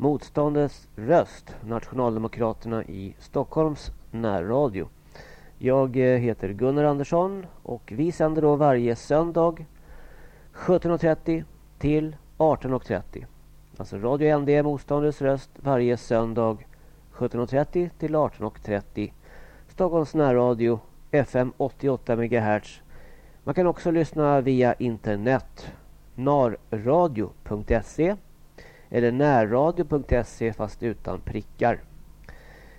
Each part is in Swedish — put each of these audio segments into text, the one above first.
Motståndets röst, Nationaldemokraterna i Stockholms närradio. Jag eh, heter Gunnar Andersson och vi sänder då varje söndag 17.30 till 18.30. Alltså Radio ND Motståndets röst varje söndag 17.30 till 18.30. Stockholms närradio FM 88 MHz. Man kan också lyssna via internet narradio.se eller närradio.se fast utan prickar.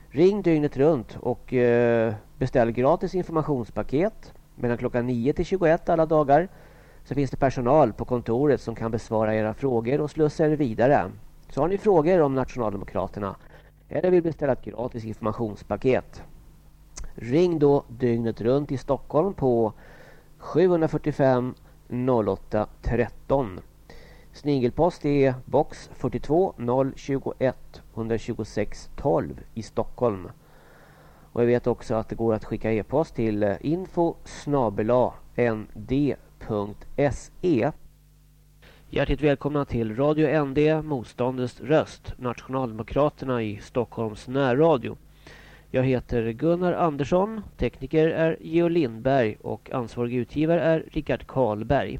Ring dygnet runt och eh, beställ gratis informationspaket mellan klockan 9 till 21 alla dagar. Så finns det personal på kontoret som kan besvara era frågor och slussa er vidare. Så har ni frågor om Nationaldemokraterna eller vill beställa ett gratis informationspaket. Ring då dygnet runt i Stockholm på 745 08 13. Snigelpost är box 42 021 126 12 i Stockholm. Och jag vet också att det går att skicka e-post till eh, info nd.se. Hjärtligt välkomna till Radio ND, motståndets röst, Nationaldemokraterna i Stockholms närradio. Jag heter Gunnar Andersson, tekniker är Geo Lindberg och ansvarig utgivare är Rickard Karlberg.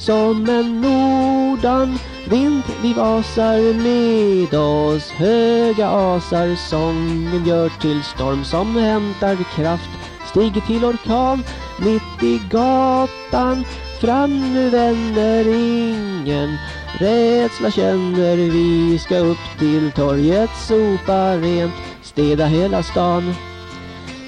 som en nordan vind vi vasar med oss. Höga asar Sången gör till storm som hämtar kraft. Stiger till orkan mitt i gatan. Fram nu vänner, ingen rädsla känner vi ska upp till torget, sopa rent, städa hela stan.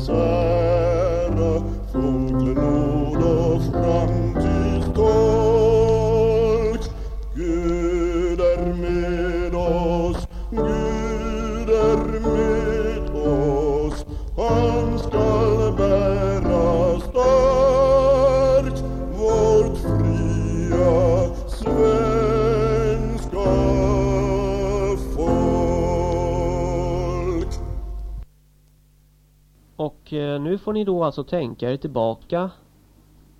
Jesus. Får ni då alltså tänka er tillbaka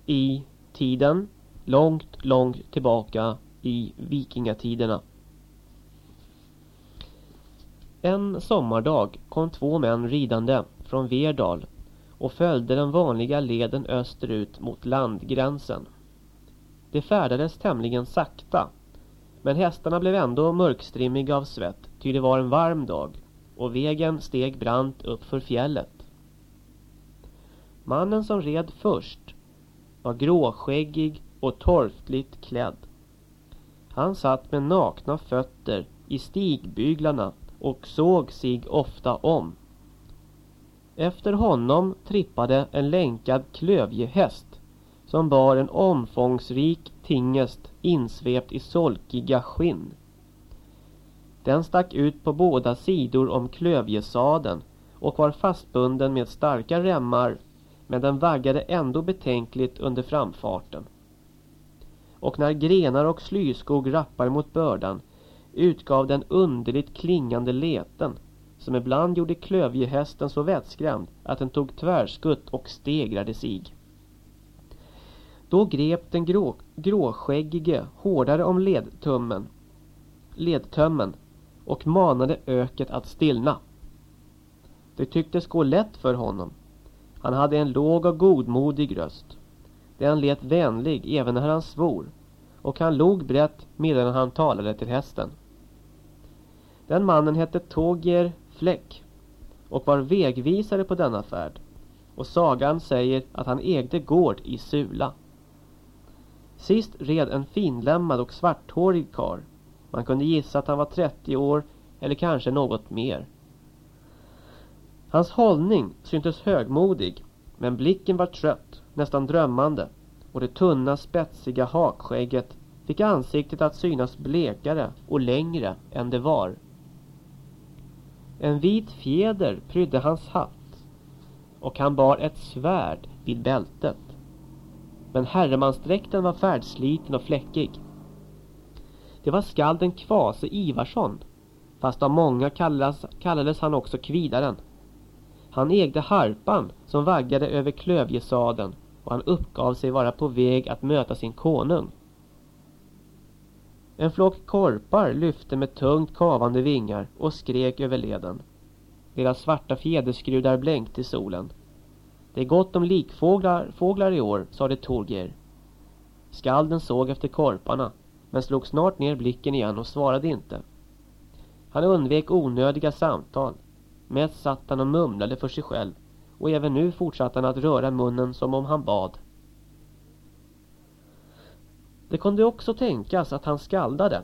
i tiden. Långt, långt tillbaka i vikingatiderna. En sommardag kom två män ridande från Verdal och följde den vanliga leden österut mot landgränsen. De färdades tämligen sakta men hästarna blev ändå mörkstrimmiga av svett ty det var en varm dag och vägen steg brant upp för fjället. Mannen som red först var gråskäggig och torftigt klädd. Han satt med nakna fötter i stigbyglarna och såg sig ofta om. Efter honom trippade en länkad klövjehäst som bar en omfångsrik tingest insvept i solkiga skinn. Den stack ut på båda sidor om klövjesaden och var fastbunden med starka remmar men den vaggade ändå betänkligt under framfarten. Och när grenar och slyskog rappar mot bördan utgav den underligt klingande leten som ibland gjorde klövjehästen så vettskrämd att den tog tvärskutt och stegrade sig. Då grep den grå, gråskäggige hårdare om ledtummen, ledtömmen och manade öket att stillna. Det tycktes gå lätt för honom han hade en låg och godmodig röst. Den lät vänlig även när han svor. Och han log brett medan han talade till hästen. Den mannen hette Togier Fläck och var vägvisare på denna färd. Och sagan säger att han ägde gård i Sula. Sist red en finlämmad och svarthårig kar. Man kunde gissa att han var 30 år eller kanske något mer. Hans hållning syntes högmodig, men blicken var trött, nästan drömmande och det tunna spetsiga hakskägget fick ansiktet att synas blekare och längre än det var. En vit fjäder prydde hans hatt och han bar ett svärd vid bältet. Men herremansdräkten var färdsliten och fläckig. Det var skalden Kvase Ivarsson, fast av många kallades, kallades han också Kvidaren. Han ägde harpan som vaggade över klövjesaden och han uppgav sig vara på väg att möta sin konung. En flock korpar lyfte med tungt kavande vingar och skrek över leden. Deras svarta fjäderskrudar blänkte i solen. Det är gott om likfåglar fåglar i år, sade Torger. Skalden såg efter korparna, men slog snart ner blicken igen och svarade inte. Han undvek onödiga samtal. Mest satt han och mumlade för sig själv och även nu fortsatte han att röra munnen som om han bad. Det kunde också tänkas att han skaldade.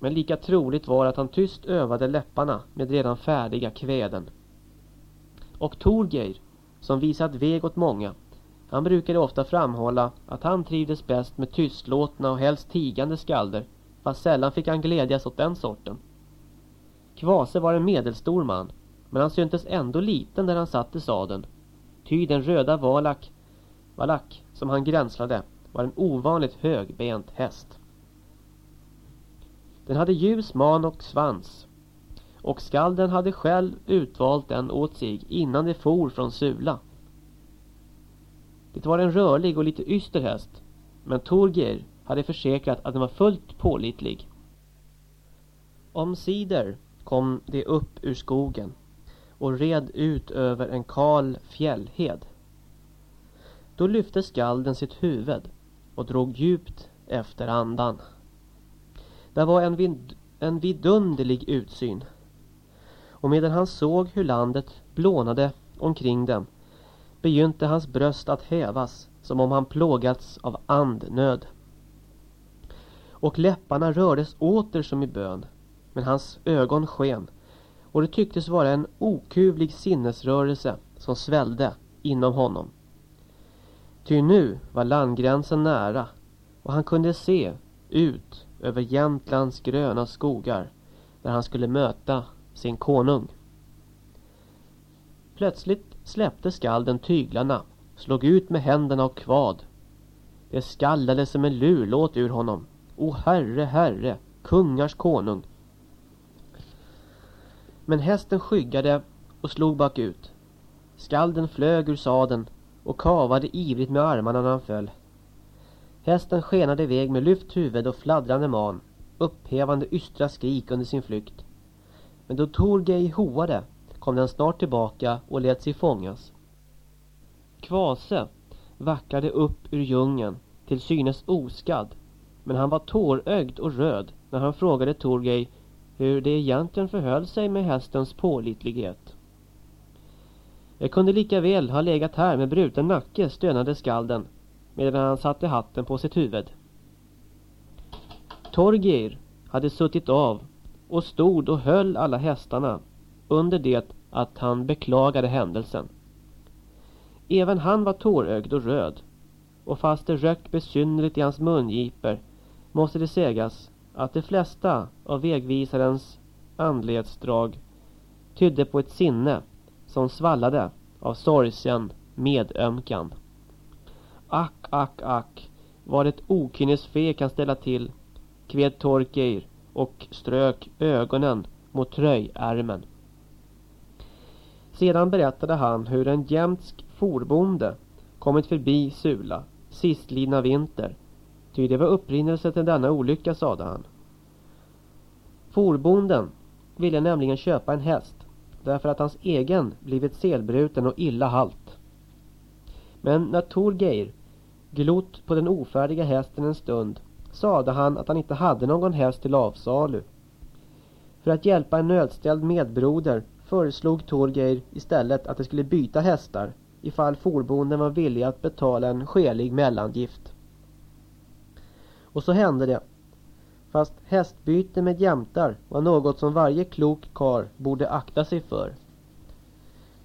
Men lika troligt var att han tyst övade läpparna med redan färdiga kväden. Och Torgeir, som visat väg åt många, han brukade ofta framhålla att han trivdes bäst med tystlåtna och helst tigande skalder, fast sällan fick han glädjas åt den sorten. Kvase var en medelstor man, men han syntes ändå liten där han satt i sadeln. Ty den röda valak, valak som han gränslade var en ovanligt högbent häst. Den hade ljus man och svans och skalden hade själv utvalt den åt sig innan det for från Sula. Det var en rörlig och lite yster häst men Torgir hade försäkrat att den var fullt pålitlig. Omsider kom de upp ur skogen och red ut över en kal fjällhed. Då lyfte skalden sitt huvud och drog djupt efter andan. Det var en, vid, en vidunderlig utsyn. Och medan han såg hur landet blånade omkring dem begynte hans bröst att hävas som om han plågats av andnöd. Och läpparna rördes åter som i bön, men hans ögon sken och det tycktes vara en okuvlig sinnesrörelse som svällde inom honom. Ty nu var landgränsen nära och han kunde se ut över Jämtlands gröna skogar där han skulle möta sin konung. Plötsligt släppte skalden tyglarna, slog ut med händerna och kvad. Det skallade som en lurlåt ur honom. O herre, herre, kungars konung. Men hästen skyggade och slog bakut. Skalden flög ur sadeln och kavade ivrigt med armarna när han föll. Hästen skenade iväg med lyft huvud och fladdrande man, upphävande ystra skrik under sin flykt. Men då Torgej hoade kom den snart tillbaka och lät sig fångas. Kvase vacklade upp ur djungeln, till synes oskadd, men han var tårögd och röd när han frågade Torgej hur det egentligen förhöll sig med hästens pålitlighet. Jag kunde lika väl ha legat här med bruten nacke, stönade skalden, medan han satte hatten på sitt huvud. Torgir hade suttit av och stod och höll alla hästarna under det att han beklagade händelsen. Även han var tårögd och röd och fast det rök besynnerligt i hans mungiper måste det sägas att de flesta av vägvisarens andlighetsdrag tydde på ett sinne som svallade av sorgsen medömkan. Ack, ack, ack, vad ett okynnesfe kan ställa till, kved Torkeir och strök ögonen mot tröjärmen. Sedan berättade han hur en jämtsk forbonde kommit förbi Sula sistlidna vinter. Ty det var upprinnelse till denna olycka, sade han. Forbonden ville nämligen köpa en häst därför att hans egen blivit selbruten och illa halt. Men när Torgeir glott på den ofärdiga hästen en stund sade han att han inte hade någon häst till avsalu. För att hjälpa en nödställd medbroder föreslog Torgeir istället att de skulle byta hästar ifall forbonden var villig att betala en skälig mellangift. Och så hände det. Fast hästbyte med jämtar var något som varje klok kar borde akta sig för.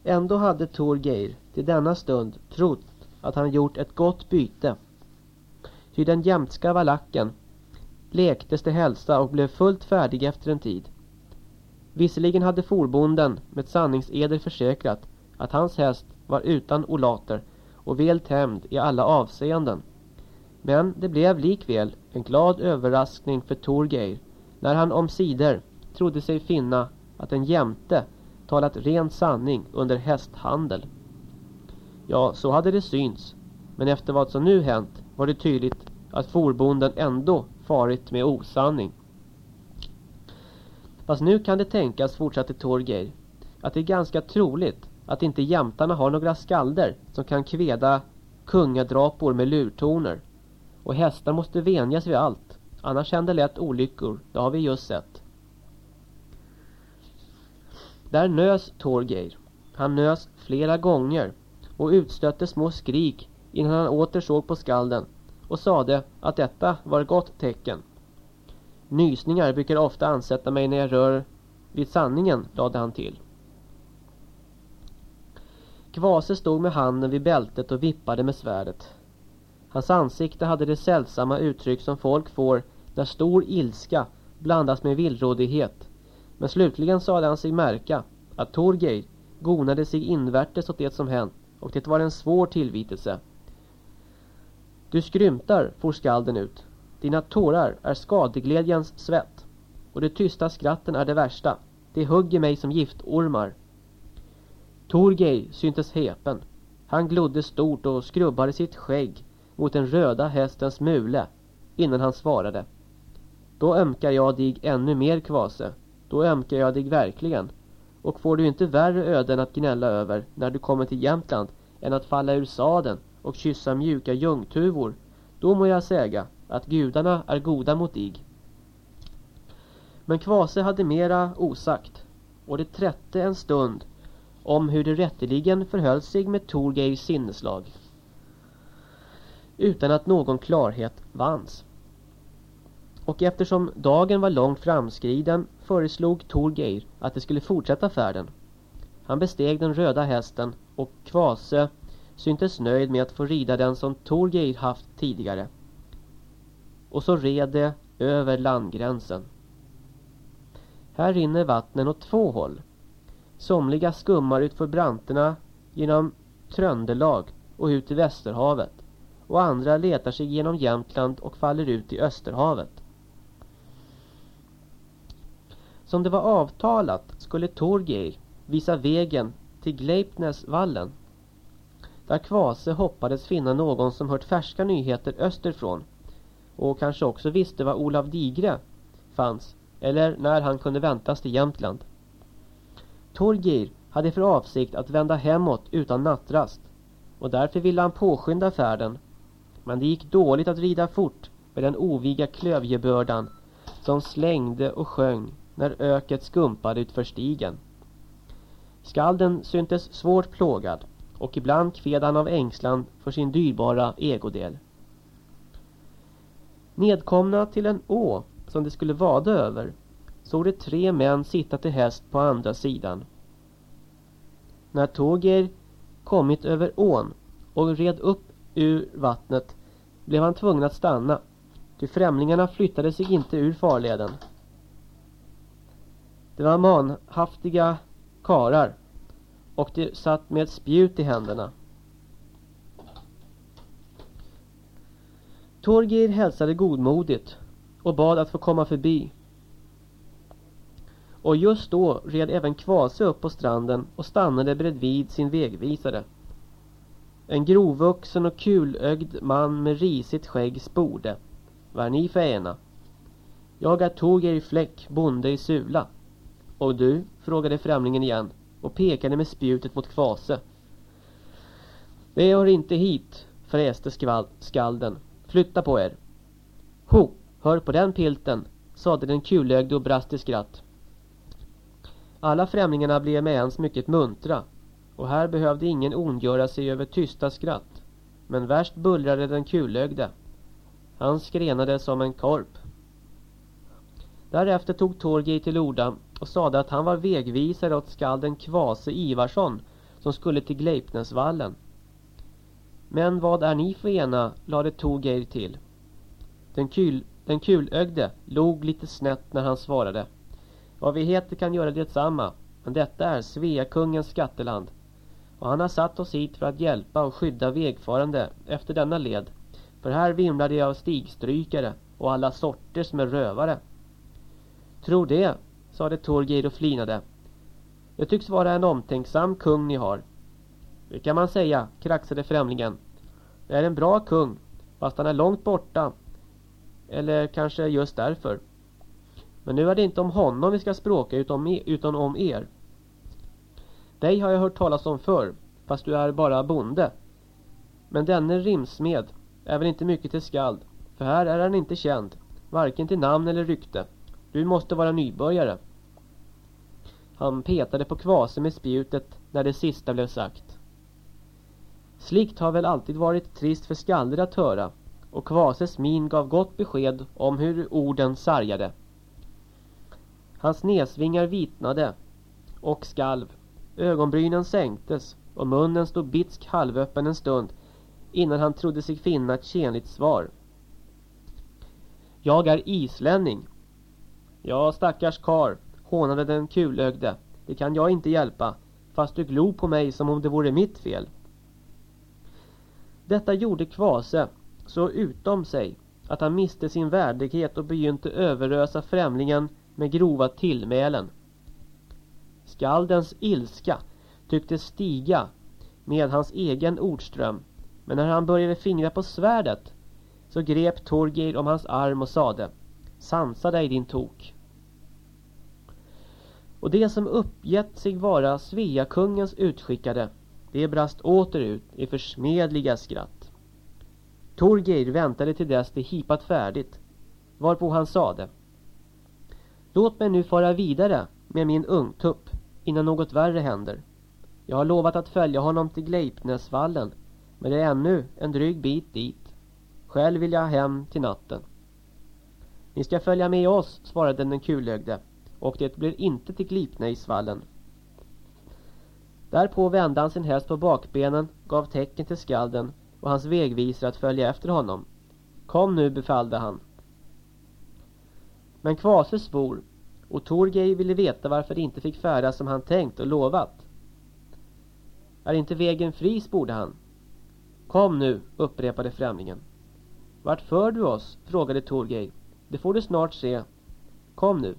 Ändå hade Torgeir till denna stund trott att han gjort ett gott byte. Ty den jämtska valacken lektes till hälsa och blev fullt färdig efter en tid. Visserligen hade forbonden med sanningseder försäkrat att hans häst var utan olater och väl tämd i alla avseenden. Men det blev likväl en glad överraskning för Torgeir när han omsider trodde sig finna att en jämte talat ren sanning under hästhandel. Ja, så hade det synts. Men efter vad som nu hänt var det tydligt att forbonden ändå farit med osanning. Fast nu kan det tänkas, fortsatte Torgeir, att det är ganska troligt att inte jämtarna har några skalder som kan kveda kungadrapor med lurtoner. Och hästar måste vänjas vid allt, annars händer lätt olyckor, det har vi just sett. Där nös Torgeir. Han nös flera gånger och utstötte små skrik innan han åter såg på skalden och sade att detta var ett gott tecken. Nysningar brukar ofta ansätta mig när jag rör vid sanningen, lade han till. Kvase stod med handen vid bältet och vippade med svärdet. Hans ansikte hade det sällsamma uttryck som folk får när stor ilska blandas med villrådighet. Men slutligen sade han sig märka att Torgeir gonade sig invärtes åt det som hänt och det var en svår tillvitelse. Du skrymtar, for skalden ut. Dina tårar är skadeglädjens svett. Och de tysta skratten är det värsta. Det hugger mig som giftormar. Torgeir syntes häpen. Han glodde stort och skrubbade sitt skägg mot den röda hästens mule innan han svarade. Då ömkar jag dig ännu mer kvase. Då ömkar jag dig verkligen. Och får du inte värre öden att gnälla över när du kommer till Jämtland än att falla ur saden och kyssa mjuka ljungtuvor, då må jag säga att gudarna är goda mot dig. Men Kvase hade mera osagt och det trätte en stund om hur det rätteligen förhöll sig med Torgeirs sinneslag. Utan att någon klarhet vanns. Och eftersom dagen var långt framskriden föreslog Torgeir att det skulle fortsätta färden. Han besteg den röda hästen och Kvase syntes nöjd med att få rida den som Torgeir haft tidigare. Och så red det över landgränsen. Här rinner vattnen åt två håll. Somliga skummar utför branterna genom Tröndelag och ut i Västerhavet och andra letar sig genom Jämtland och faller ut i Österhavet. Som det var avtalat skulle Torgeir visa vägen till Gleipnesvallen där Kvase hoppades finna någon som hört färska nyheter österifrån och kanske också visste var Olav Digre fanns eller när han kunde väntas till Jämtland. Torgeir hade för avsikt att vända hemåt utan nattrast och därför ville han påskynda färden. Men det gick dåligt att rida fort med den oviga klövjebördan som slängde och sjöng när öket skumpade utför stigen. Skalden syntes svårt plågad och ibland kved han av ängslan för sin dyrbara egodel. Nedkomna till en å som det skulle vada över såg det tre män sitta till häst på andra sidan. När Tåger kommit över ån och red upp ur vattnet blev han tvungen att stanna. Ty främlingarna flyttade sig inte ur farleden. Det var manhaftiga karar och de satt med ett spjut i händerna. Torgir hälsade godmodigt och bad att få komma förbi. Och just då red även Kvase upp på stranden och stannade bredvid sin vägvisare. En grovvuxen och kulögd man med risigt skägg sporde. Vad är ni för ena? Jag är Torgeir Fläck, bonde i Sula. Och du? frågade främlingen igen och pekade med spjutet mot Kvase. Det hör inte hit, fräste skalden. Flytta på er. Ho, hör på den pilten, sade den kulögde och brast i skratt. Alla främlingarna blev med ens mycket muntra och här behövde ingen ondgöra sig över tysta skratt. Men värst bullrade den kulögde. Han skrenade som en korp. Därefter tog Torgej till orda och sade att han var vägvisare åt skalden Kvase Ivarsson som skulle till Gleipnäsvallen. Men vad är ni för ena, lade Torgeir till. Den, kul, den kulögde log lite snett när han svarade. Vad vi heter kan göra detsamma, men detta är Sveakungens skatteland. Och han har satt oss hit för att hjälpa och skydda vägfarande efter denna led. För här vimlar det av stigstrykare och alla sorter som är rövare. Tro det, sade Torgeir och flinade. Det tycks vara en omtänksam kung ni har. Det kan man säga, kraxade främlingen. Det är en bra kung, fast han är långt borta. Eller kanske just därför. Men nu är det inte om honom vi ska språka utan, utan om er. Dig har jag hört talas om förr, fast du är bara bonde. Men denne rimsmed är väl inte mycket till skald, för här är han inte känd, varken till namn eller rykte. Du måste vara nybörjare. Han petade på kvasen med spjutet när det sista blev sagt. Slikt har väl alltid varit trist för skalder att höra och Kvases min gav gott besked om hur orden sargade. Hans näsvingar vitnade och skalv. Ögonbrynen sänktes och munnen stod bitsk halvöppen en stund innan han trodde sig finna ett tjänligt svar. Jag är islänning. Ja, stackars kar, hånade den kulögde. Det kan jag inte hjälpa, fast du glor på mig som om det vore mitt fel. Detta gjorde Kvase så utom sig att han miste sin värdighet och begynte överösa främlingen med grova tillmälen. Skaldens ilska tycktes stiga med hans egen ordström men när han började fingra på svärdet så grep Torgeir om hans arm och sade Sansa dig din tok. Och det som uppgett sig vara Sveakungens utskickade det brast åter ut i försmedliga skratt. Torgeir väntade till dess det hipat färdigt varpå han sade Låt mig nu fara vidare med min ungtupp innan något värre händer. Jag har lovat att följa honom till Gleipnesvallen men det är ännu en dryg bit dit. Själv vill jag hem till natten. Ni ska följa med oss, svarade den kulögde. Och det blir inte till Glipneisvallen. Därpå vände han sin häst på bakbenen, gav tecken till skalden och hans vägvisare att följa efter honom. Kom nu, befallde han. Men Kvase svor och Torgej ville veta varför det inte fick färdas som han tänkt och lovat. Är inte vägen fri, sporde han. Kom nu, upprepade främlingen. Vart för du oss? frågade Torgej. Det får du snart se. Kom nu.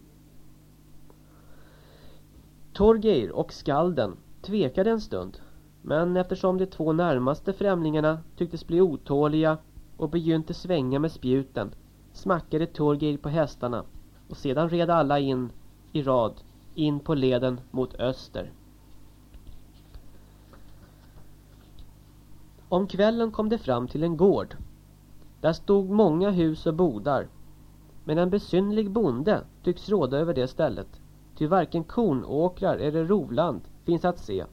Torgeir och skalden tvekade en stund. Men eftersom de två närmaste främlingarna tycktes bli otåliga och begynte svänga med spjuten smackade Torgeir på hästarna och sedan red alla in i rad in på leden mot öster. Om kvällen kom det fram till en gård. Där stod många hus och bodar. Men en besynlig bonde tycks råda över det stället. Ty varken kornåkrar eller rovland finns att se.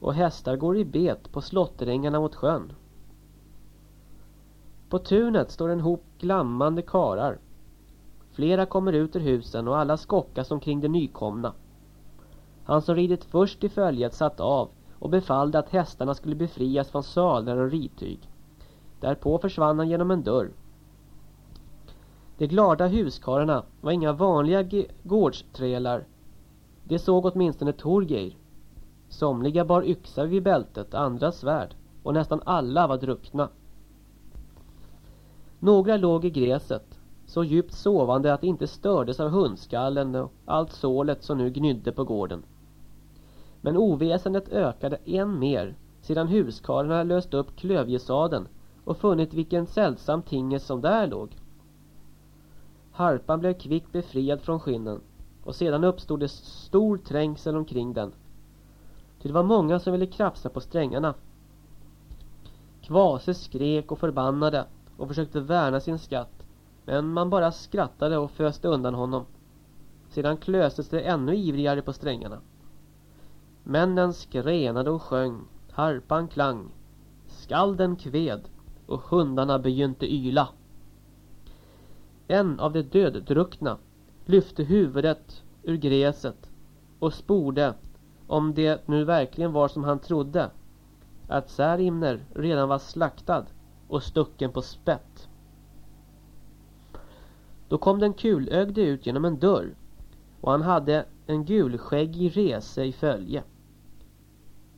Och hästar går i bet på slotterängarna mot sjön. På tunet står en hop glammande karar. Flera kommer ut ur husen och alla skockas omkring de nykomna. Han som ridit först i följet satt av och befallde att hästarna skulle befrias från sadlar och ridtyg. Därpå försvann han genom en dörr. De glada huskarlarna var inga vanliga gårdsträlar. De såg åtminstone Torgeir. Somliga bar yxa vid bältet, andra svärd och nästan alla var druckna. Några låg i gräset, så djupt sovande att det inte stördes av hundskallen och allt sålet som nu gnydde på gården. Men oväsendet ökade än mer sedan huskarlarna löst upp klövjesaden och funnit vilken sällsam tinges som där låg. Harpan blev kvickt befriad från skinnen och sedan uppstod det stor trängsel omkring den. Ty det var många som ville krafsa på strängarna. Kvase skrek och förbannade och försökte värna sin skatt men man bara skrattade och föste undan honom. Sedan klöstes det ännu ivrigare på strängarna. Männen skrenade och sjöng, harpan klang, skalden kved och hundarna begynte yla. En av de döddruckna lyfte huvudet ur gräset och sporde om det nu verkligen var som han trodde. Att Särimner redan var slaktad och stucken på spett. Då kom den kulögde ut genom en dörr och han hade en gulskäggig rese i följe.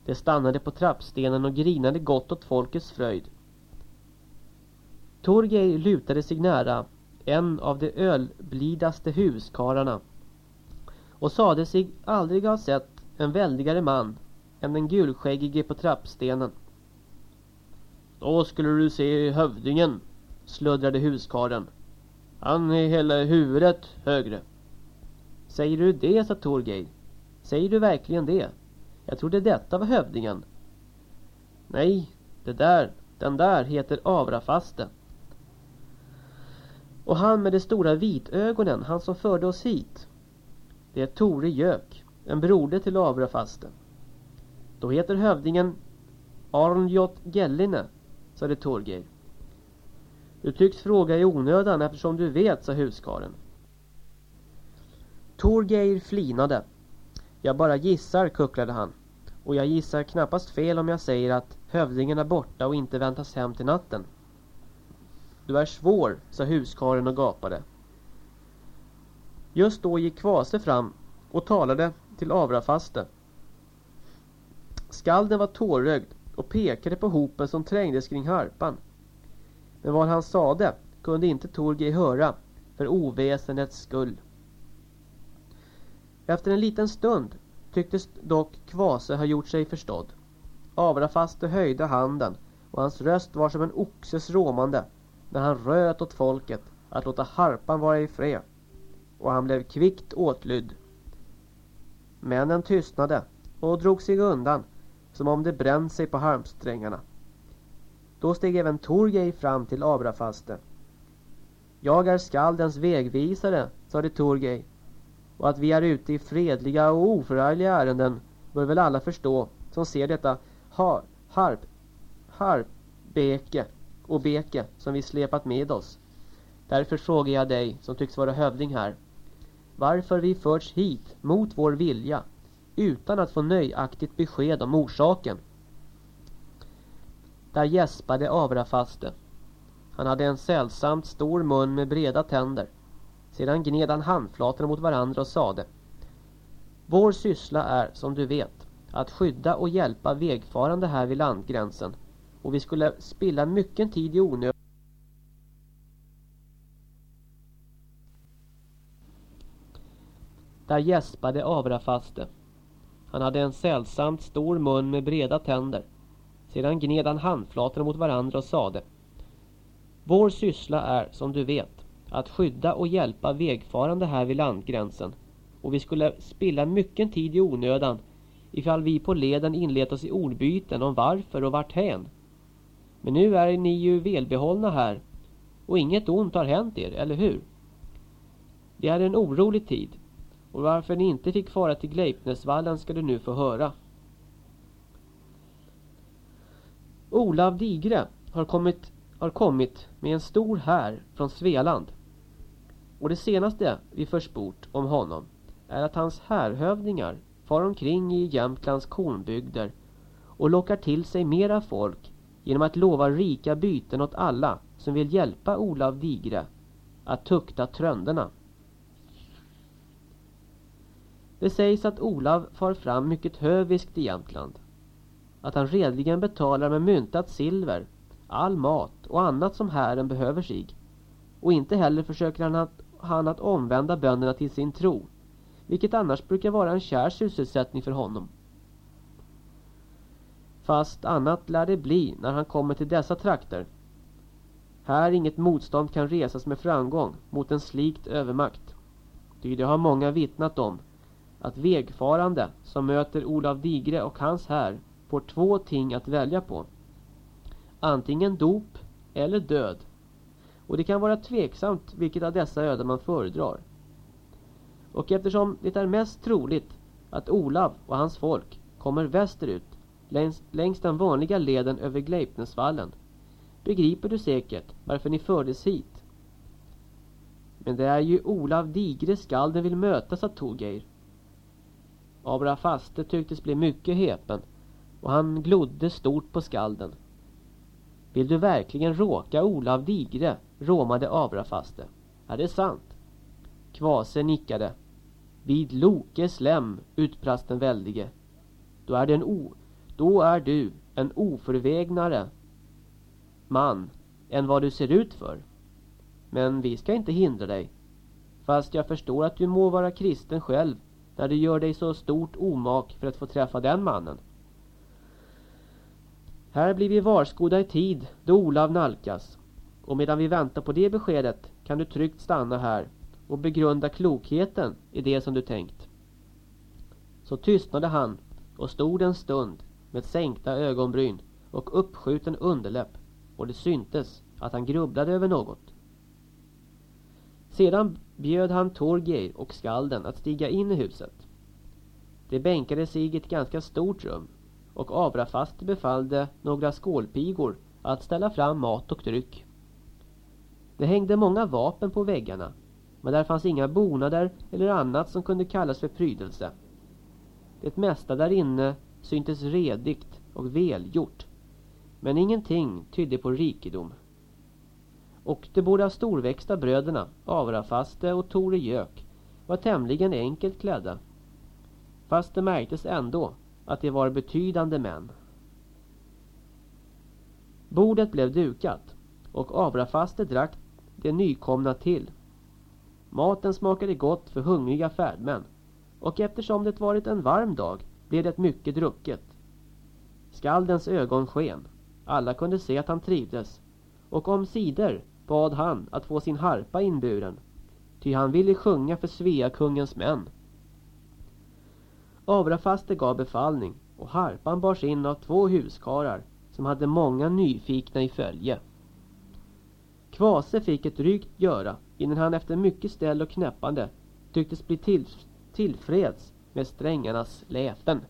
Det stannade på trappstenen och grinade gott åt folkets fröjd. Torgej lutade sig nära en av de ölblidaste huskarlarna och sade sig aldrig ha sett en väldigare man än den gulskäggige på trappstenen. Då skulle du se hövdingen, sluddrade huskaren. Han är hela huvudet högre. Säger du det, sa Torgeir. Säger du verkligen det? Jag trodde detta var hövdingen. Nej, det där, den där heter Avrafaste. Och han med de stora vitögonen, han som förde oss hit. Det är Tore Gök, en broder till Avrafaste. Då heter hövdingen Arnjot Gelline, sade Torgeir. Du tycks fråga i onödan eftersom du vet, sa huskaren. Torgeir flinade. Jag bara gissar, kucklade han. Och jag gissar knappast fel om jag säger att hövdingen är borta och inte väntas hem till natten. Du är svår, sa huskaren och gapade. Just då gick Kvase fram och talade till Avrafaste. Skalden var tårögd och pekade på hopen som trängdes kring harpan. Men vad han sade kunde inte Torgej höra för oväsendets skull. Efter en liten stund tycktes dock Kvase ha gjort sig förstådd. Avrafaste höjde handen och hans röst var som en oxes råmande när han röt åt folket att låta harpan vara i fred. Och han blev kvickt åtlydd. Männen tystnade och drog sig undan som om det bränt sig på harmsträngarna. Då steg även Torgej fram till Abrafaste. Jag är skaldens vägvisare, sade Torgej. Och att vi är ute i fredliga och oförargliga ärenden bör väl alla förstå som ser detta har, harp, harpbeke och beke som vi släpat med oss. Därför frågar jag dig som tycks vara hövding här. Varför vi förts hit mot vår vilja utan att få nöjaktigt besked om orsaken. Där gäspade Avrafaste. Han hade en sällsamt stor mun med breda tänder. Sedan gned han handflatorna mot varandra och sade. Vår syssla är, som du vet, att skydda och hjälpa vägfarande här vid landgränsen. Och vi skulle spilla mycket tid i onödan. Där gäspade Avrafaste. Han hade en sällsamt stor mun med breda tänder. Sedan gned han handflatorna mot varandra och sade. Vår syssla är, som du vet, att skydda och hjälpa vägfarande här vid landgränsen. Och vi skulle spilla mycket tid i onödan ifall vi på leden inlet oss i ordbyten om varför och varthän. Men nu är ni ju välbehållna här och inget ont har hänt er, eller hur? Det är en orolig tid och varför ni inte fick fara till Gleipnesvallen ska du nu få höra. Olav Digre har kommit, har kommit med en stor här från Svealand. Och det senaste vi försport om honom är att hans härhövdingar far omkring i Jämtlands kornbygder och lockar till sig mera folk genom att lova rika byten åt alla som vill hjälpa Olav Digre att tukta trönderna. Det sägs att Olav far fram mycket höviskt i Jämtland. Att han redligen betalar med myntat silver, all mat och annat som hären behöver sig. Och inte heller försöker han att, han att omvända bönderna till sin tro. Vilket annars brukar vara en kär sysselsättning för honom. Fast annat lär det bli när han kommer till dessa trakter. Här inget motstånd kan resas med framgång mot en slikt övermakt. Ty det har många vittnat om att vägfarande som möter Olav Digre och hans här får två ting att välja på. Antingen dop eller död. Och det kan vara tveksamt vilket av dessa öden man föredrar. Och eftersom det är mest troligt att Olav och hans folk kommer västerut längs, längs den vanliga leden över Gleipnesvallen begriper du säkert varför ni fördes hit. Men det är ju Olav Digre skalden vill möta, sa Torgeir. Abra faste tycktes bli mycket häpen och han glodde stort på skalden. Vill du verkligen råka Olav Digre? råmade Abrafaste. Är det sant? Kvase nickade. Vid Lokes lem, utbrast den väldige. Då är, det en o då är du en oförvägnare man än vad du ser ut för. Men vi ska inte hindra dig. Fast jag förstår att du må vara kristen själv när du gör dig så stort omak för att få träffa den mannen. Här blir vi varskodda i tid då Olav nalkas. Och medan vi väntar på det beskedet kan du tryggt stanna här och begrunda klokheten i det som du tänkt. Så tystnade han och stod en stund med sänkta ögonbryn och uppskjuten underläpp och det syntes att han grubblade över något. Sedan bjöd han Torgeir och skalden att stiga in i huset. De bänkade sig i ett ganska stort rum och Abrafast befallde några skålpigor att ställa fram mat och dryck. Det hängde många vapen på väggarna men där fanns inga bonader eller annat som kunde kallas för prydelse. Det mesta där inne syntes redigt och välgjort men ingenting tydde på rikedom. Och de båda storväxta bröderna, Avrafaste och Tore Gök, var tämligen enkelt klädda. Fast det märktes ändå att de var betydande män. Bordet blev dukat och Avrafaste drack det nykomna till. Maten smakade gott för hungriga färdmän och eftersom det varit en varm dag blev det mycket drucket. Skaldens ögon sken. Alla kunde se att han trivdes och om sidor bad han att få sin harpa inburen ty han ville sjunga för sveakungens män. Abrafaste gav befallning och harpan bars in av två huskarar som hade många nyfikna i följe. Kvase fick ett rykt göra innan han efter mycket ställ och knäppande tycktes bli till, tillfreds med strängarnas läten.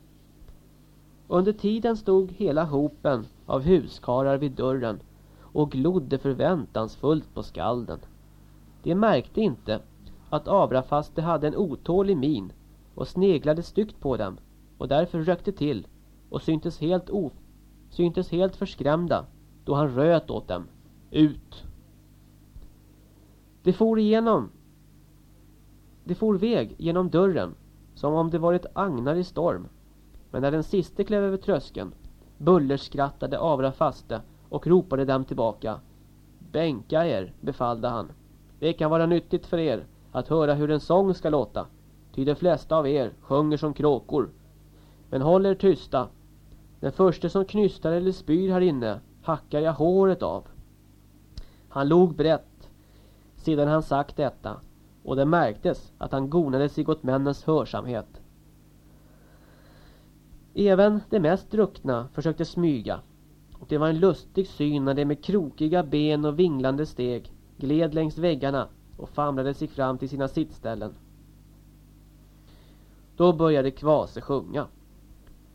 Under tiden stod hela hopen av huskarar vid dörren och glodde förväntansfullt på skalden. De märkte inte att Abrafaste hade en otålig min och sneglade styggt på dem och därför rökte till och syntes helt, of syntes helt förskrämda då han röt åt dem. Ut! De for igenom De for väg genom dörren som om det varit agnar i storm. Men när den siste klev över tröskeln bullerskrattade Avra faste och ropade dem tillbaka. Bänka er, befallde han. Det kan vara nyttigt för er att höra hur en sång ska låta. Ty de flesta av er sjunger som kråkor. Men håll er tysta. Den första som knystar eller spyr här inne hackar jag håret av. Han log brett sedan han sagt detta och det märktes att han gonade sig åt männens hörsamhet. Även de mest druckna försökte smyga och det var en lustig syn när de med krokiga ben och vinglande steg gled längs väggarna och famlade sig fram till sina sittställen. Då började Kvase sjunga.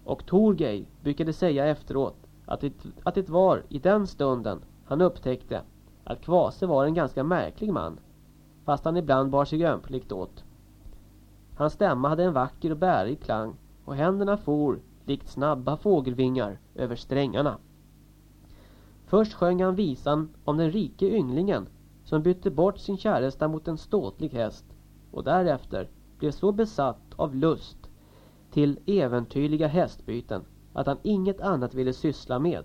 Och Torgej brukade säga efteråt att det, att det var i den stunden han upptäckte att Kvase var en ganska märklig man fast han ibland bar sig ömkligt åt. Hans stämma hade en vacker och bärig klang och händerna for likt snabba fågelvingar över strängarna. Först sjöng han visan om den rike ynglingen som bytte bort sin käresta mot en ståtlig häst och därefter blev så besatt av lust till äventyrliga hästbyten att han inget annat ville syssla med.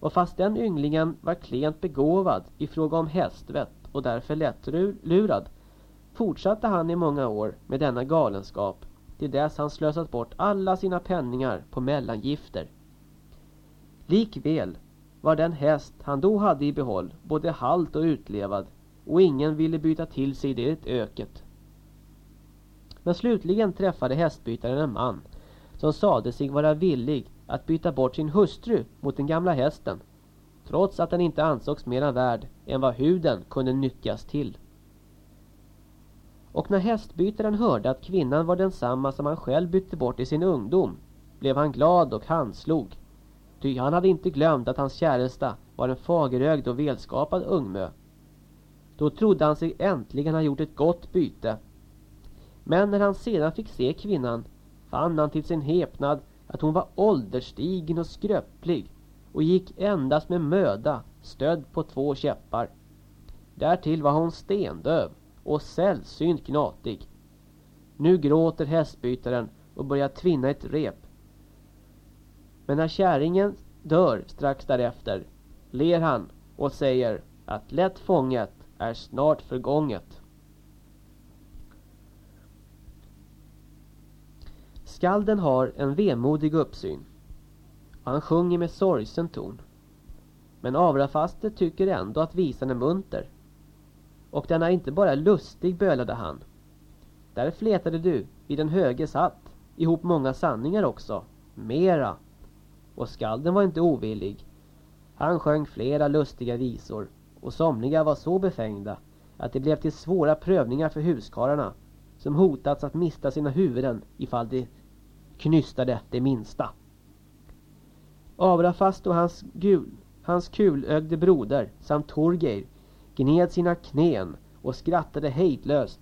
Och fast den ynglingen var klent begåvad i fråga om hästvett och därför lättlurad fortsatte han i många år med denna galenskap till dess han slösat bort alla sina penningar på mellangifter. Likväl var den häst han då hade i behåll både halt och utlevad och ingen ville byta till sig det öket. Men slutligen träffade hästbytaren en man som sade sig vara villig att byta bort sin hustru mot den gamla hästen trots att den inte ansågs mera värd än vad huden kunde nyttjas till. Och när hästbytaren hörde att kvinnan var densamma som han själv bytte bort i sin ungdom blev han glad och handslog. Ty han hade inte glömt att hans käresta var en fagerögd och välskapad ungmö. Då trodde han sig äntligen ha gjort ett gott byte. Men när han sedan fick se kvinnan fann han till sin häpnad att hon var ålderstigen och skröplig och gick endast med möda stödd på två käppar. Därtill var hon stendöv och sällsynt gnatig. Nu gråter hästbytaren och börjar tvinna ett rep. Men när kärringen dör strax därefter ler han och säger att lätt fånget är snart förgånget. Skalden har en vemodig uppsyn. Han sjunger med sorgsen ton. Men Avrafaste tycker ändå att visan är munter. Och den är inte bara lustig, bölade han. Där fletade du vid den höge satt, ihop många sanningar också. Mera. Och skalden var inte ovillig. Han sjöng flera lustiga visor och somliga var så befängda att det blev till svåra prövningar för huskarlarna som hotats att mista sina huvuden ifall de knystade det minsta. Avrafast och hans, gul, hans kulögde broder samt Torgeir gned sina knän och skrattade hejdlöst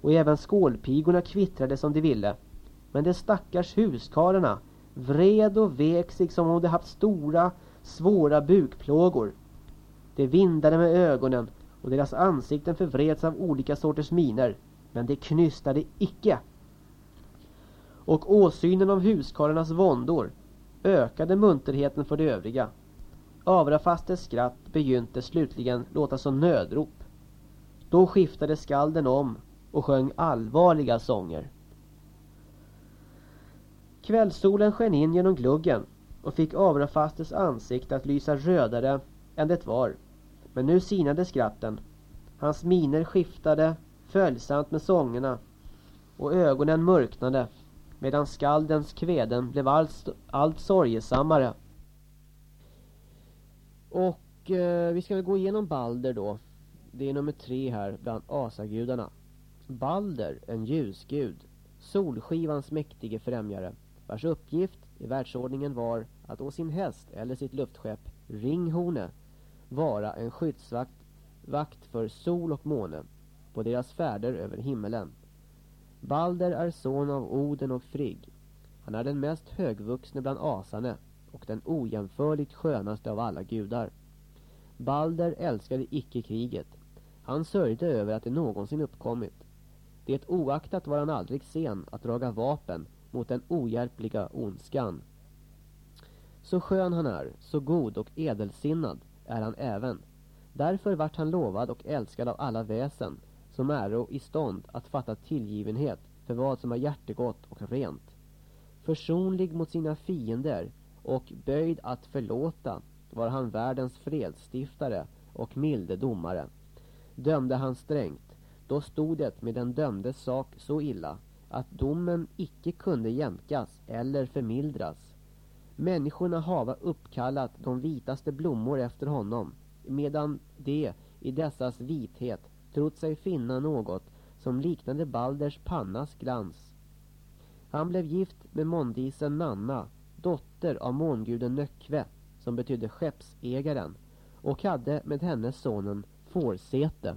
och även skålpigorna kvittrade som de ville. Men de stackars huskarlarna vred och vek sig som om de haft stora, svåra bukplågor. De vindade med ögonen och deras ansikten förvreds av olika sorters miner, men de knystade icke. Och åsynen av huskarlarnas våndor ökade munterheten för de övriga. Avrafastes skratt begynte slutligen låta som nödrop. Då skiftade skalden om och sjöng allvarliga sånger. Kvällssolen sken in genom gluggen och fick Avrafastes ansikte att lysa rödare än det var. Men nu sinade skratten. Hans miner skiftade följsamt med sångerna och ögonen mörknade medan skaldens kväden blev allt, allt sorgesammare. Och eh, vi ska väl gå igenom Balder då. Det är nummer tre här bland asagudarna. Balder, en ljusgud, solskivans mäktige främjare, vars uppgift i världsordningen var att å sin häst eller sitt luftskepp Ringhorne vara en skyddsvakt vakt för sol och måne på deras färder över himmelen. Balder är son av Oden och Frigg. Han är den mest högvuxne bland asarna och den ojämförligt skönaste av alla gudar. Balder älskade icke kriget. Han sörjde över att det någonsin uppkommit. Det oaktat var han aldrig sen att draga vapen mot den ohjälpliga ondskan. Så skön han är, så god och edelsinnad är han även. Därför vart han lovad och älskad av alla väsen som är i stånd att fatta tillgivenhet för vad som är hjärtegott och rent. Försonlig mot sina fiender och böjd att förlåta var han världens fredsstiftare och milde domare. Dömde han strängt, då stod det med den dömdes sak så illa att domen icke kunde jämkas eller förmildras. Människorna hava uppkallat de vitaste blommor efter honom, medan de i dessas vithet trott sig finna något som liknade Balders pannas glans. Han blev gift med måndisen Nanna, dotter av månguden Nöckve, som betydde skeppsägaren, och hade med henne sonen Fårsete.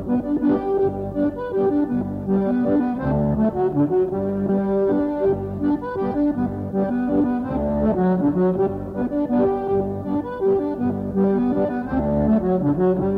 Mm-hmm.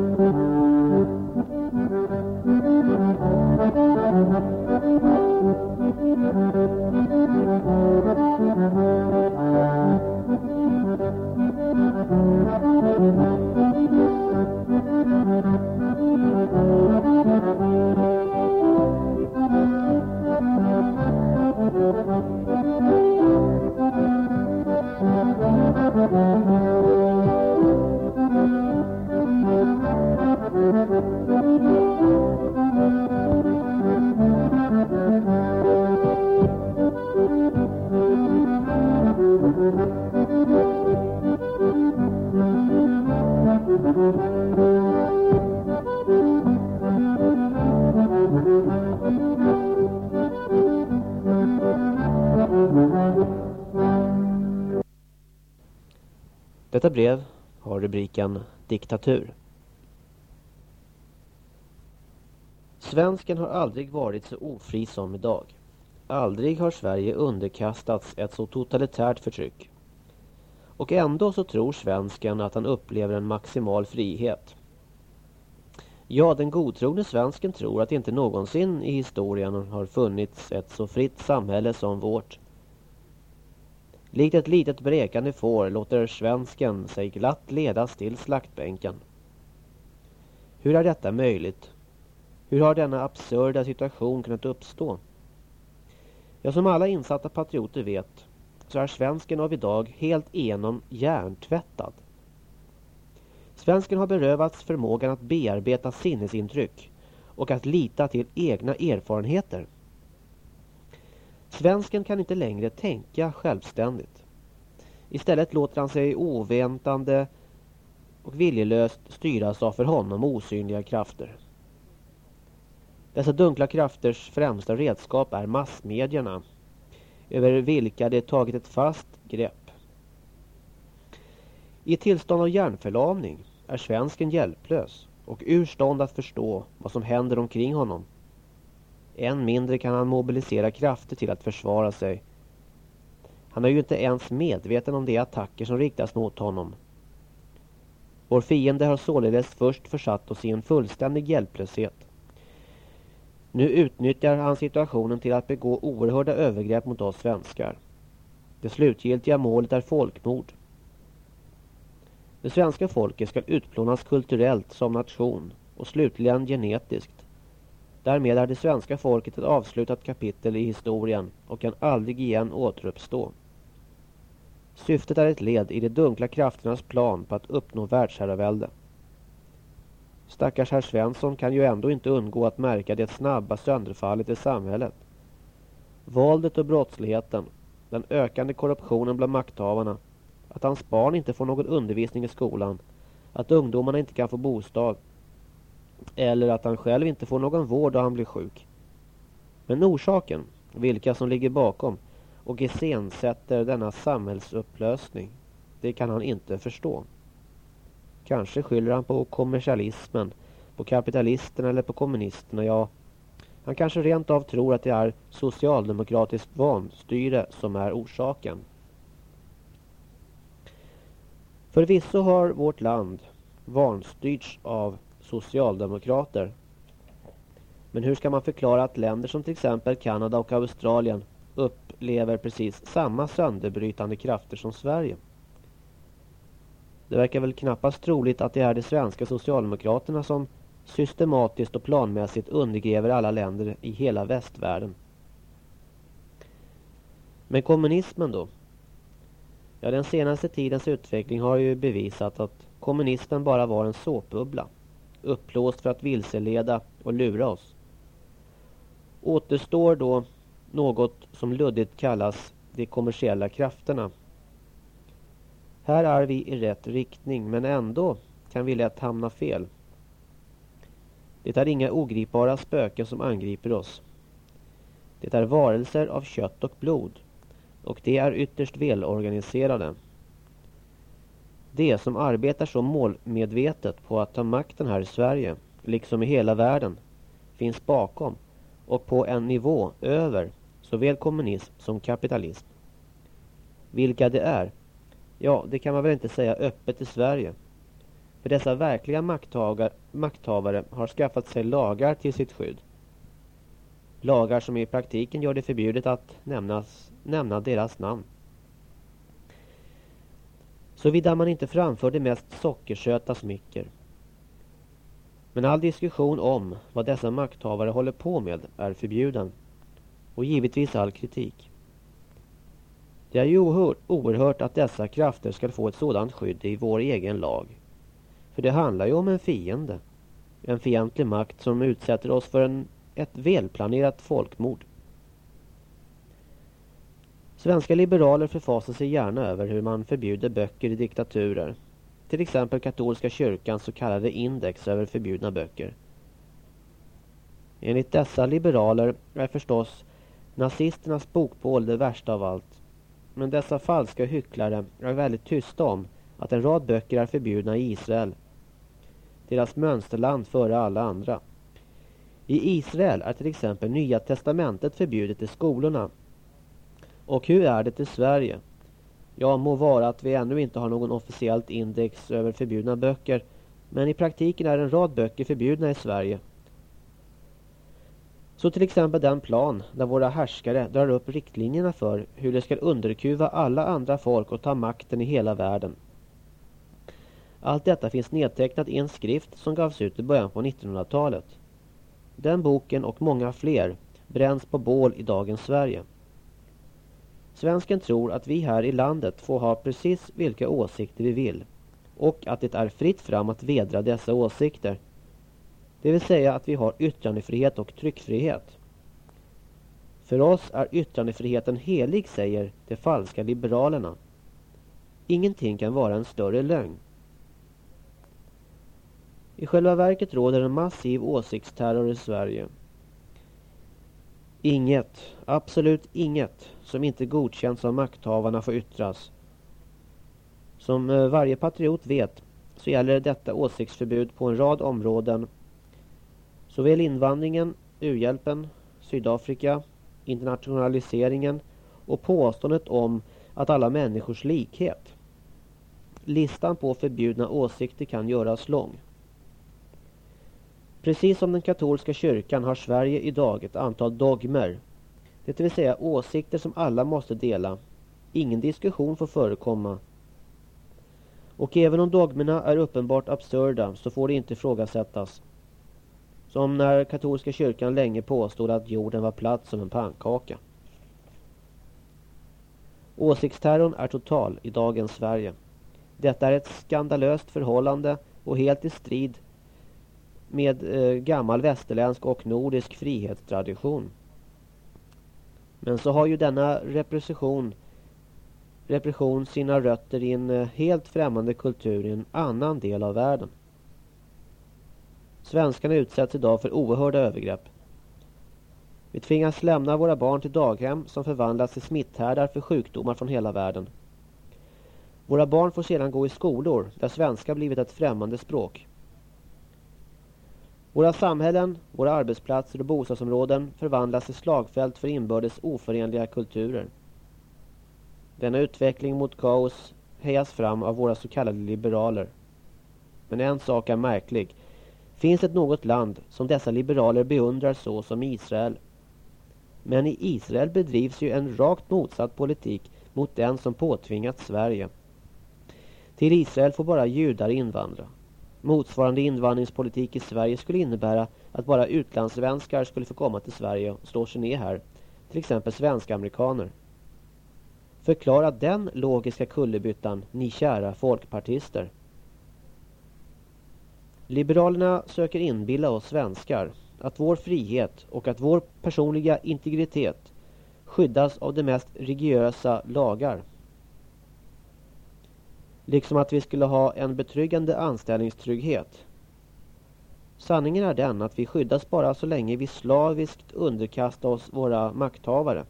Detta brev har rubriken Diktatur. Svensken har aldrig varit så ofri som idag. Aldrig har Sverige underkastats ett så totalitärt förtryck. Och ändå så tror svensken att han upplever en maximal frihet. Ja, den godtrogne svensken tror att inte någonsin i historien har funnits ett så fritt samhälle som vårt. Likt ett litet brekande får låter svensken sig glatt ledas till slaktbänken. Hur är detta möjligt? Hur har denna absurda situation kunnat uppstå? Ja, som alla insatta patrioter vet så är svensken av idag helt igenom hjärntvättad. Svensken har berövats förmågan att bearbeta sinnesintryck och att lita till egna erfarenheter. Svensken kan inte längre tänka självständigt. Istället låter han sig oväntande och viljelöst styras av för honom osynliga krafter. Dessa dunkla krafters främsta redskap är massmedierna över vilka de tagit ett fast grepp. I ett tillstånd av hjärnförlamning är svensken hjälplös och ur stånd att förstå vad som händer omkring honom. Än mindre kan han mobilisera krafter till att försvara sig. Han är ju inte ens medveten om de attacker som riktas mot honom. Vår fiende har således först försatt oss i en fullständig hjälplöshet. Nu utnyttjar han situationen till att begå oerhörda övergrepp mot oss svenskar. Det slutgiltiga målet är folkmord. Det svenska folket ska utplånas kulturellt som nation och slutligen genetiskt. Därmed är det svenska folket ett avslutat kapitel i historien och kan aldrig igen återuppstå. Syftet är ett led i de dunkla krafternas plan på att uppnå världsherravälde. Stackars herr Svensson kan ju ändå inte undgå att märka det snabba sönderfallet i samhället. Våldet och brottsligheten, den ökande korruptionen bland makthavarna, att hans barn inte får någon undervisning i skolan, att ungdomarna inte kan få bostad eller att han själv inte får någon vård då han blir sjuk. Men orsaken, vilka som ligger bakom och iscensätter denna samhällsupplösning, det kan han inte förstå. Kanske skyller han på kommersialismen, på kapitalisterna eller på kommunisterna, ja. Han kanske rent av tror att det är socialdemokratiskt vanstyre som är orsaken. Förvisso har vårt land vanstyrts av socialdemokrater. Men hur ska man förklara att länder som till exempel Kanada och Australien upplever precis samma sönderbrytande krafter som Sverige? Det verkar väl knappast troligt att det är de svenska socialdemokraterna som systematiskt och planmässigt undergräver alla länder i hela västvärlden. Men kommunismen då? Ja, den senaste tidens utveckling har ju bevisat att kommunismen bara var en såpbubbla. Uppblåst för att vilseleda och lura oss. Återstår då något som luddigt kallas de kommersiella krafterna. Här är vi i rätt riktning men ändå kan vi lätt hamna fel. Det är inga ogripbara spöken som angriper oss. Det är varelser av kött och blod och de är ytterst välorganiserade. De som arbetar så målmedvetet på att ta makten här i Sverige, liksom i hela världen, finns bakom och på en nivå över såväl kommunism som kapitalism. Vilka det är Ja, det kan man väl inte säga öppet i Sverige. För dessa verkliga makthavare har skaffat sig lagar till sitt skydd. Lagar som i praktiken gör det förbjudet att nämnas, nämna deras namn. Såvida man inte framför det mest sockersöta smicker. Men all diskussion om vad dessa makthavare håller på med är förbjuden. Och givetvis all kritik. Det är ju oerhört att dessa krafter ska få ett sådant skydd i vår egen lag. För det handlar ju om en fiende. En fientlig makt som utsätter oss för en, ett välplanerat folkmord. Svenska liberaler förfasar sig gärna över hur man förbjuder böcker i diktaturer. Till exempel katolska kyrkans så kallade index över förbjudna böcker. Enligt dessa liberaler är förstås nazisternas bokbål det värsta av allt. Men dessa falska hycklare är väldigt tysta om att en rad böcker är förbjudna i Israel. Deras mönsterland före alla andra. I Israel är till exempel Nya Testamentet förbjudet i skolorna. Och hur är det i Sverige? Ja, må vara att vi ännu inte har någon officiellt index över förbjudna böcker. Men i praktiken är en rad böcker förbjudna i Sverige. Så till exempel den plan där våra härskare drar upp riktlinjerna för hur de ska underkuva alla andra folk och ta makten i hela världen. Allt detta finns nedtecknat i en skrift som gavs ut i början på 1900-talet. Den boken och många fler bränns på bål i dagens Sverige. Svensken tror att vi här i landet får ha precis vilka åsikter vi vill och att det är fritt fram att vedra dessa åsikter det vill säga att vi har yttrandefrihet och tryckfrihet. För oss är yttrandefriheten helig, säger de falska liberalerna. Ingenting kan vara en större lögn. I själva verket råder en massiv åsiktsterror i Sverige. Inget, absolut inget, som inte godkänns av makthavarna får yttras. Som eh, varje patriot vet så gäller detta åsiktsförbud på en rad områden Såväl invandringen, u-hjälpen, Sydafrika, internationaliseringen och påståendet om att alla människors likhet. Listan på förbjudna åsikter kan göras lång. Precis som den katolska kyrkan har Sverige idag ett antal dogmer. Det vill säga åsikter som alla måste dela. Ingen diskussion får förekomma. Och även om dogmerna är uppenbart absurda så får det inte ifrågasättas. Som när katolska kyrkan länge påstod att jorden var platt som en pannkaka. Åsiktsterrorn är total i dagens Sverige. Detta är ett skandalöst förhållande och helt i strid med eh, gammal västerländsk och nordisk frihetstradition. Men så har ju denna repression, repression sina rötter i en eh, helt främmande kultur i en annan del av världen. Svenskarna utsätts idag för oerhörda övergrepp. Vi tvingas lämna våra barn till daghem som förvandlas till smitthärdar för sjukdomar från hela världen. Våra barn får sedan gå i skolor där svenska blivit ett främmande språk. Våra samhällen, våra arbetsplatser och bostadsområden förvandlas till slagfält för inbördes oförenliga kulturer. Denna utveckling mot kaos hejas fram av våra så kallade liberaler. Men en sak är märklig. Finns det något land som dessa liberaler beundrar så som Israel? Men i Israel bedrivs ju en rakt motsatt politik mot den som påtvingat Sverige. Till Israel får bara judar invandra. Motsvarande invandringspolitik i Sverige skulle innebära att bara utlandssvenskar skulle få komma till Sverige och slå sig ner här. Till exempel svenska-amerikaner. Förklara den logiska kullerbyttan, ni kära folkpartister. Liberalerna söker inbilla oss svenskar att vår frihet och att vår personliga integritet skyddas av de mest rigorösa lagar. Liksom att vi skulle ha en betryggande anställningstrygghet. Sanningen är den att vi skyddas bara så länge vi slaviskt underkastar oss våra makthavare.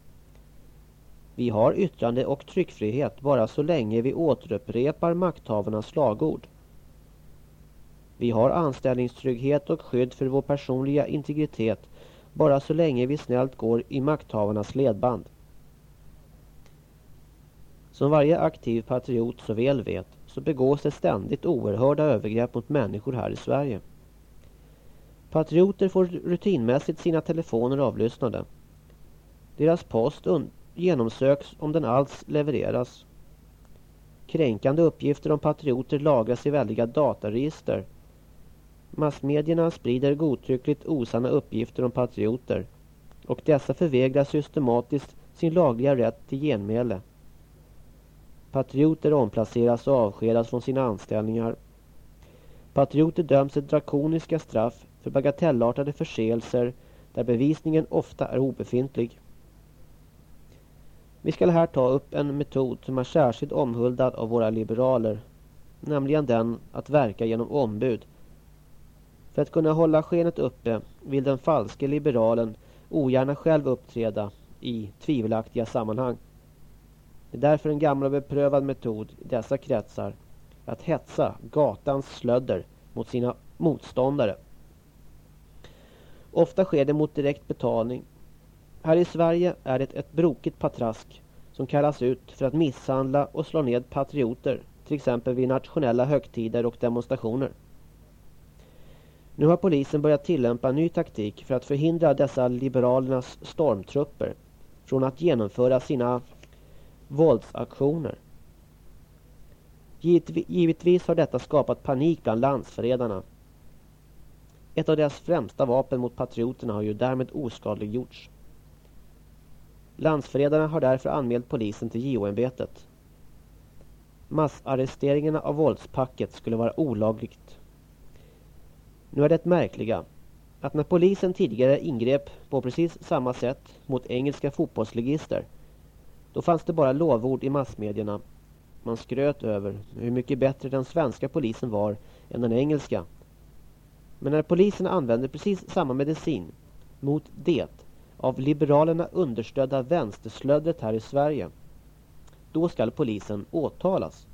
Vi har yttrande och tryckfrihet bara så länge vi återupprepar makthavarnas slagord. Vi har anställningstrygghet och skydd för vår personliga integritet bara så länge vi snällt går i makthavarnas ledband. Som varje aktiv patriot så väl vet så begås det ständigt oerhörda övergrepp mot människor här i Sverige. Patrioter får rutinmässigt sina telefoner avlyssnade. Deras post genomsöks om den alls levereras. Kränkande uppgifter om patrioter lagras i väldiga dataregister Massmedierna sprider godtyckligt osanna uppgifter om patrioter och dessa förvägrar systematiskt sin lagliga rätt till genmäle. Patrioter omplaceras och avskedas från sina anställningar. Patrioter döms till drakoniska straff för bagatellartade förseelser där bevisningen ofta är obefintlig. Vi ska här ta upp en metod som är särskilt omhuldad av våra liberaler, nämligen den att verka genom ombud. För att kunna hålla skenet uppe vill den falske liberalen ogärna själv uppträda i tvivelaktiga sammanhang. Det är därför en gammal beprövad metod i dessa kretsar att hetsa gatans slödder mot sina motståndare. Ofta sker det mot direkt betalning. Här i Sverige är det ett brokigt patrask som kallas ut för att misshandla och slå ned patrioter, till exempel vid nationella högtider och demonstrationer. Nu har polisen börjat tillämpa ny taktik för att förhindra dessa liberalernas stormtrupper från att genomföra sina våldsaktioner. Givetvis har detta skapat panik bland landsförrädarna. Ett av deras främsta vapen mot patrioterna har ju därmed oskadliggjorts. Landsförrädarna har därför anmält polisen till JO-ämbetet. Massarresteringarna av våldspacket skulle vara olagligt. Nu är det märkliga att när polisen tidigare ingrep på precis samma sätt mot engelska fotbollsligister då fanns det bara lovord i massmedierna. Man skröt över hur mycket bättre den svenska polisen var än den engelska. Men när polisen använde precis samma medicin mot det av liberalerna understödda vänsterslödret här i Sverige, då skall polisen åtalas.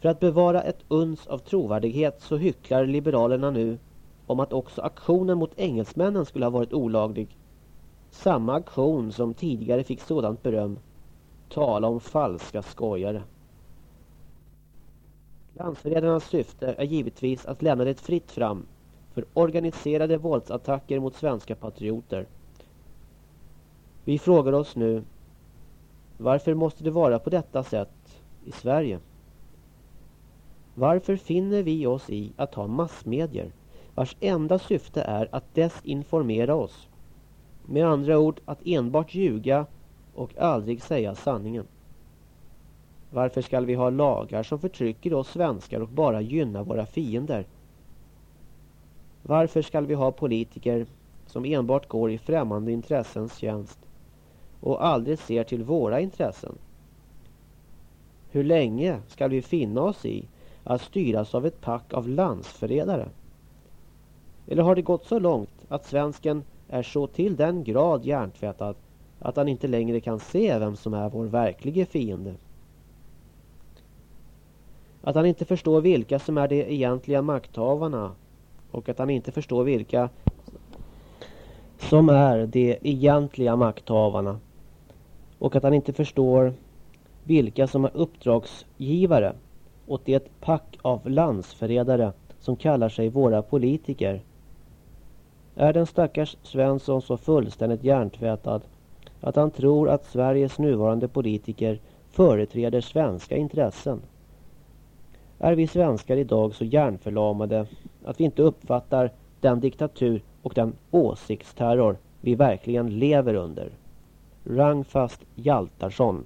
För att bevara ett uns av trovärdighet så hycklar liberalerna nu om att också aktionen mot engelsmännen skulle ha varit olaglig. Samma aktion som tidigare fick sådant beröm. Tala om falska skojare. Landsförrädarnas syfte är givetvis att lämna det fritt fram för organiserade våldsattacker mot svenska patrioter. Vi frågar oss nu, varför måste det vara på detta sätt i Sverige? Varför finner vi oss i att ha massmedier vars enda syfte är att desinformera oss? Med andra ord att enbart ljuga och aldrig säga sanningen. Varför skall vi ha lagar som förtrycker oss svenskar och bara gynnar våra fiender? Varför skall vi ha politiker som enbart går i främmande intressens tjänst och aldrig ser till våra intressen? Hur länge skall vi finna oss i att styras av ett pack av landsförrädare? Eller har det gått så långt att svensken är så till den grad hjärntvättad att han inte längre kan se vem som är vår verkliga fiende? Att han inte förstår vilka som är de egentliga makthavarna och att han inte förstår vilka som är de egentliga makthavarna och att han inte förstår vilka som är uppdragsgivare åt det pack av landsförrädare som kallar sig våra politiker. Är den stackars Svensson så fullständigt hjärntvättad att han tror att Sveriges nuvarande politiker företräder svenska intressen? Är vi svenskar idag så hjärnförlamade att vi inte uppfattar den diktatur och den åsiktsterror vi verkligen lever under? Rangfast Hjaltarsson